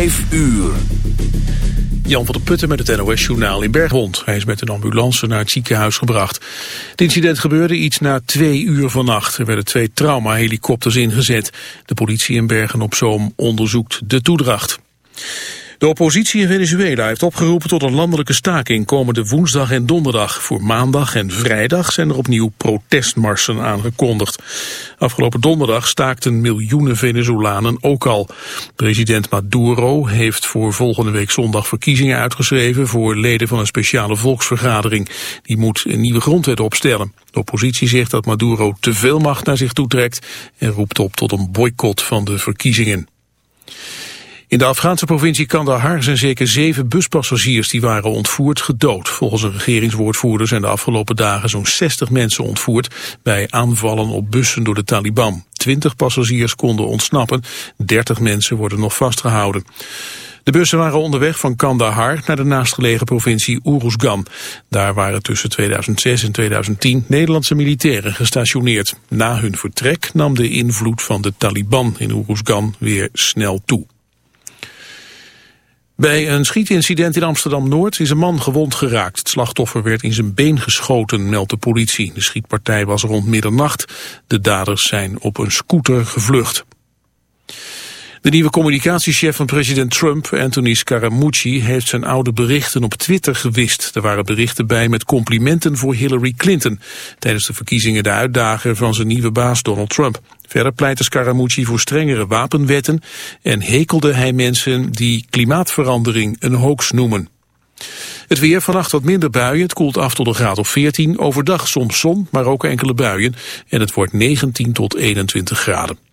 Vijf uur. Jan van der Putten met het NOS-journaal in Berghond. Hij is met een ambulance naar het ziekenhuis gebracht. Het incident gebeurde iets na twee uur vannacht. Er werden twee traumahelikopters ingezet. De politie in Bergen-op-Zoom onderzoekt de toedracht. De oppositie in Venezuela heeft opgeroepen tot een landelijke staking komende woensdag en donderdag. Voor maandag en vrijdag zijn er opnieuw protestmarsen aangekondigd. Afgelopen donderdag staakten miljoenen Venezolanen ook al. President Maduro heeft voor volgende week zondag verkiezingen uitgeschreven voor leden van een speciale volksvergadering. Die moet een nieuwe grondwet opstellen. De oppositie zegt dat Maduro te veel macht naar zich toetrekt en roept op tot een boycott van de verkiezingen. In de Afghaanse provincie Kandahar zijn zeker zeven buspassagiers die waren ontvoerd gedood. Volgens een regeringswoordvoerder zijn de afgelopen dagen zo'n 60 mensen ontvoerd bij aanvallen op bussen door de Taliban. 20 passagiers konden ontsnappen, 30 mensen worden nog vastgehouden. De bussen waren onderweg van Kandahar naar de naastgelegen provincie Uruzgan. Daar waren tussen 2006 en 2010 Nederlandse militairen gestationeerd. Na hun vertrek nam de invloed van de Taliban in Uruzgan weer snel toe. Bij een schietincident in Amsterdam-Noord is een man gewond geraakt. Het slachtoffer werd in zijn been geschoten, meldt de politie. De schietpartij was rond middernacht. De daders zijn op een scooter gevlucht. De nieuwe communicatiechef van president Trump, Anthony Scaramucci, heeft zijn oude berichten op Twitter gewist. Er waren berichten bij met complimenten voor Hillary Clinton. Tijdens de verkiezingen de uitdager van zijn nieuwe baas Donald Trump. Verder pleitte Scaramucci voor strengere wapenwetten en hekelde hij mensen die klimaatverandering een hoax noemen. Het weer vannacht wat minder buien. Het koelt af tot een graad of 14. Overdag soms zon, maar ook enkele buien. En het wordt 19 tot 21 graden.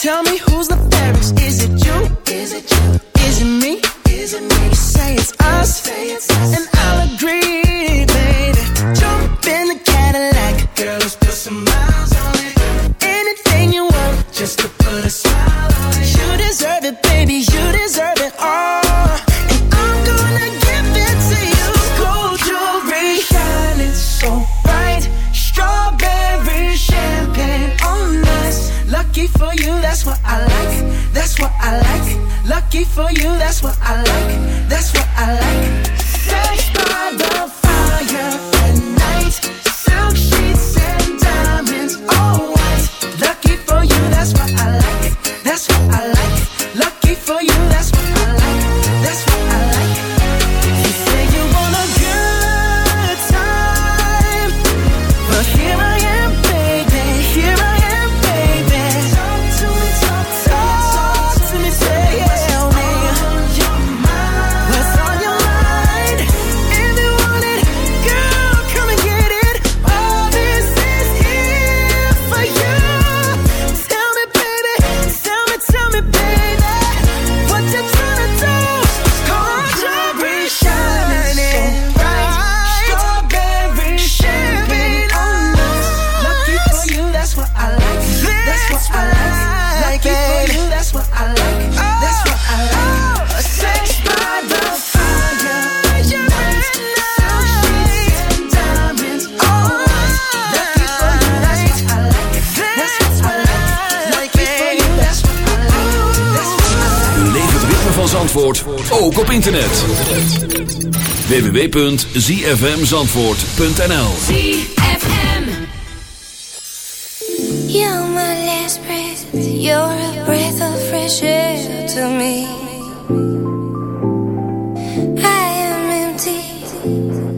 Tell me who's the ook op internet. www.zfmzandvoort.nl ZFM You're my last breath. You're a breath of fresh air to me. I am empty.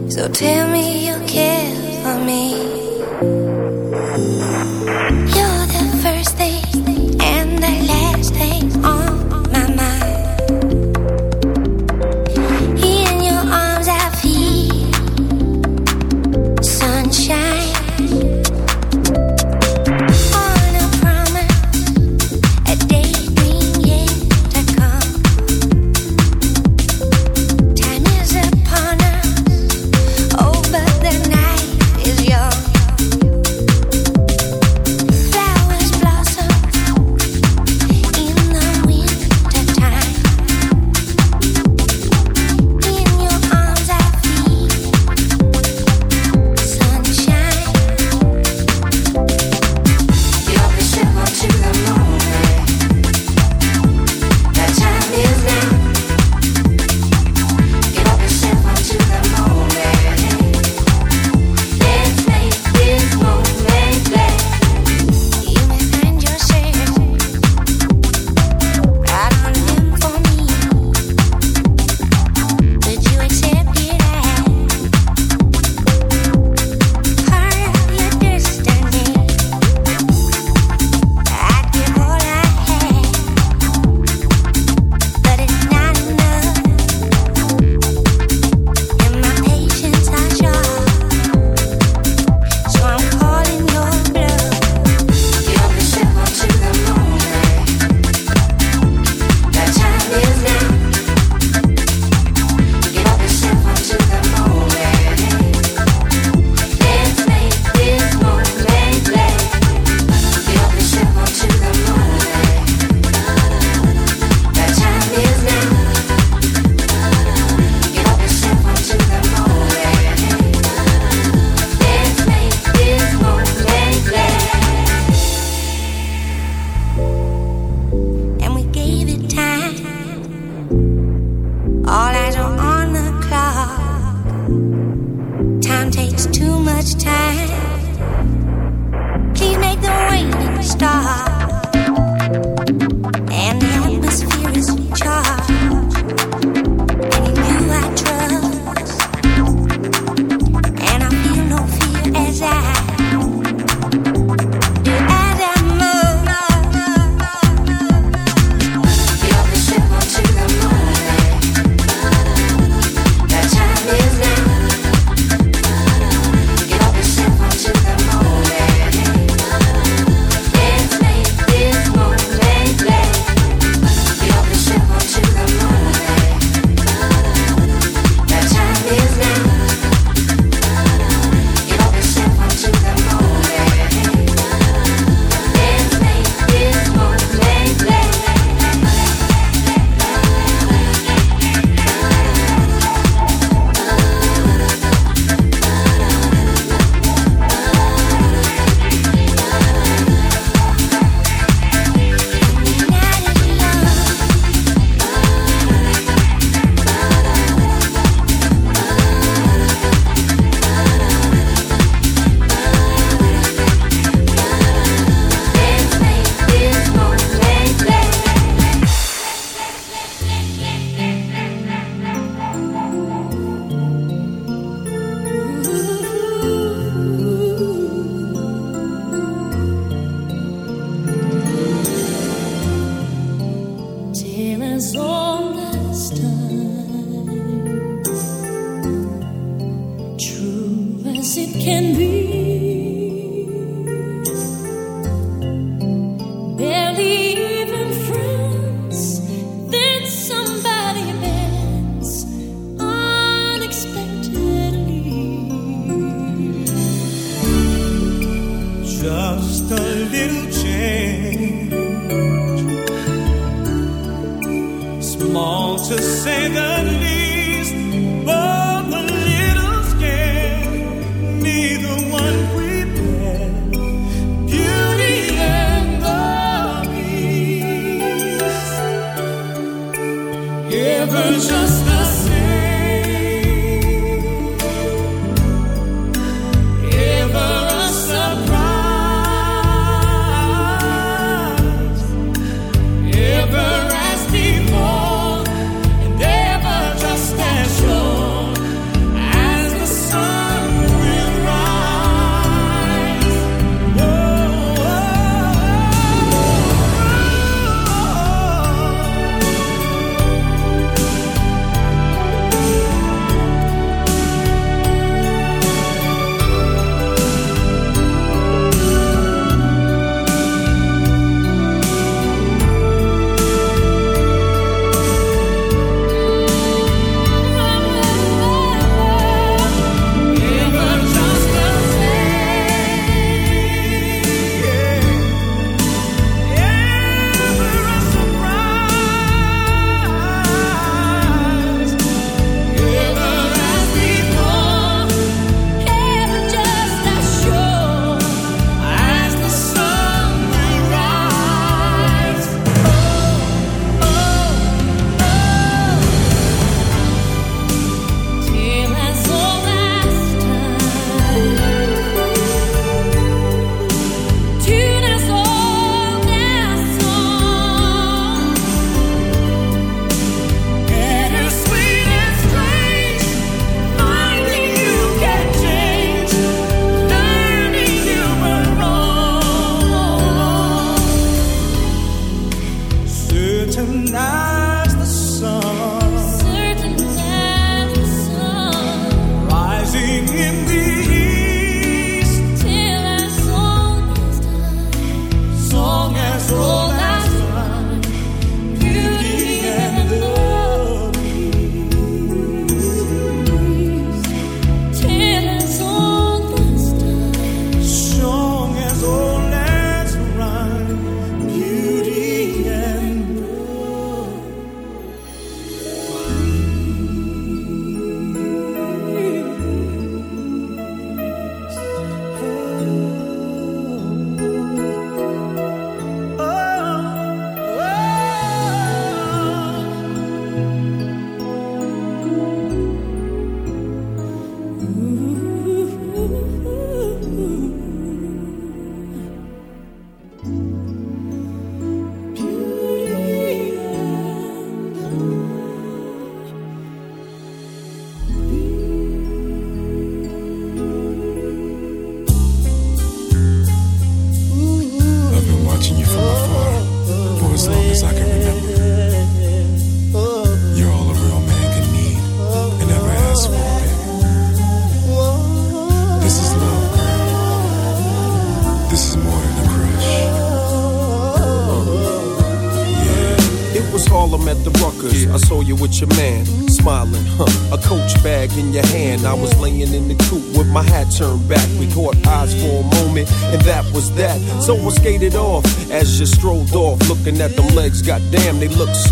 So tell me you care for me.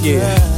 Yeah.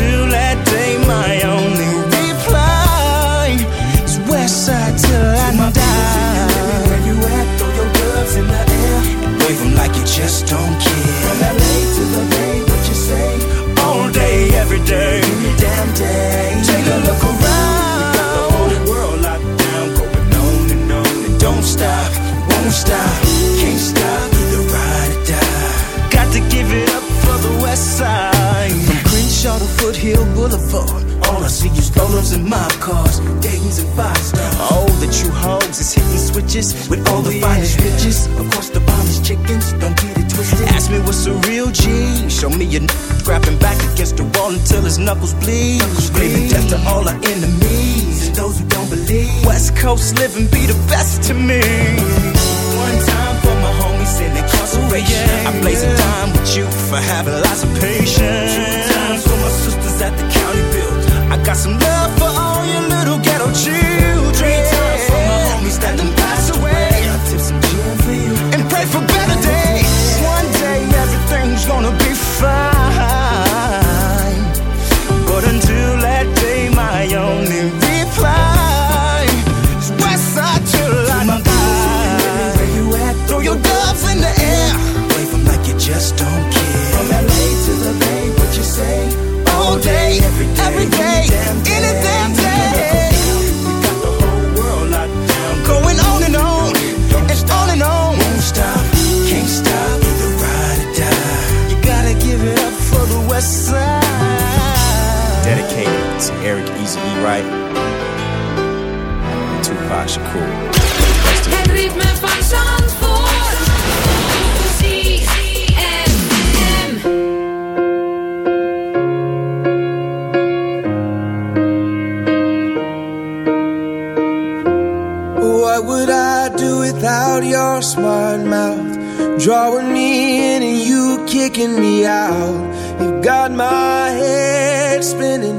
That day, my only reply is Westside till I die. Where you at? Throw your gloves in the air and wave like you just don't care. From LA to the Bay, what you say? All day, every day, damn day. Take a look around. The whole world locked down, going on and on and don't stop, won't stop, can't stop, either ride or die. Got to give it up for the West Side. Foothill Boulevard. All I see is Rollers and mob cars, Dayton's and five stars. All the true hoes is hitting switches with all the finest riches. Of course, the finest chickens, don't get it twisted. Ask me what's a real G. Show me a n- grabbing back against the wall until his knuckles bleed. Screaming death to all our enemies and those who don't believe. West Coast living be the best to me. In incarceration. I blaze a dime with you for having lots of patience. Two times for my sisters at the county build. I got some love for all your little ghetto children. Three times for my homies that done passed away. I tip some gin for you and pray for better days. One day everything's gonna be fine. But until that day, my only reply Eric Eazy E. Wright and Tupac Shakur. Het. What would I do without your smart mouth? Drawing me in and you kicking me out. You got my head spinning,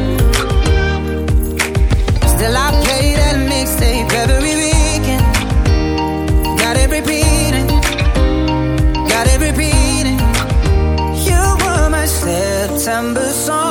September song,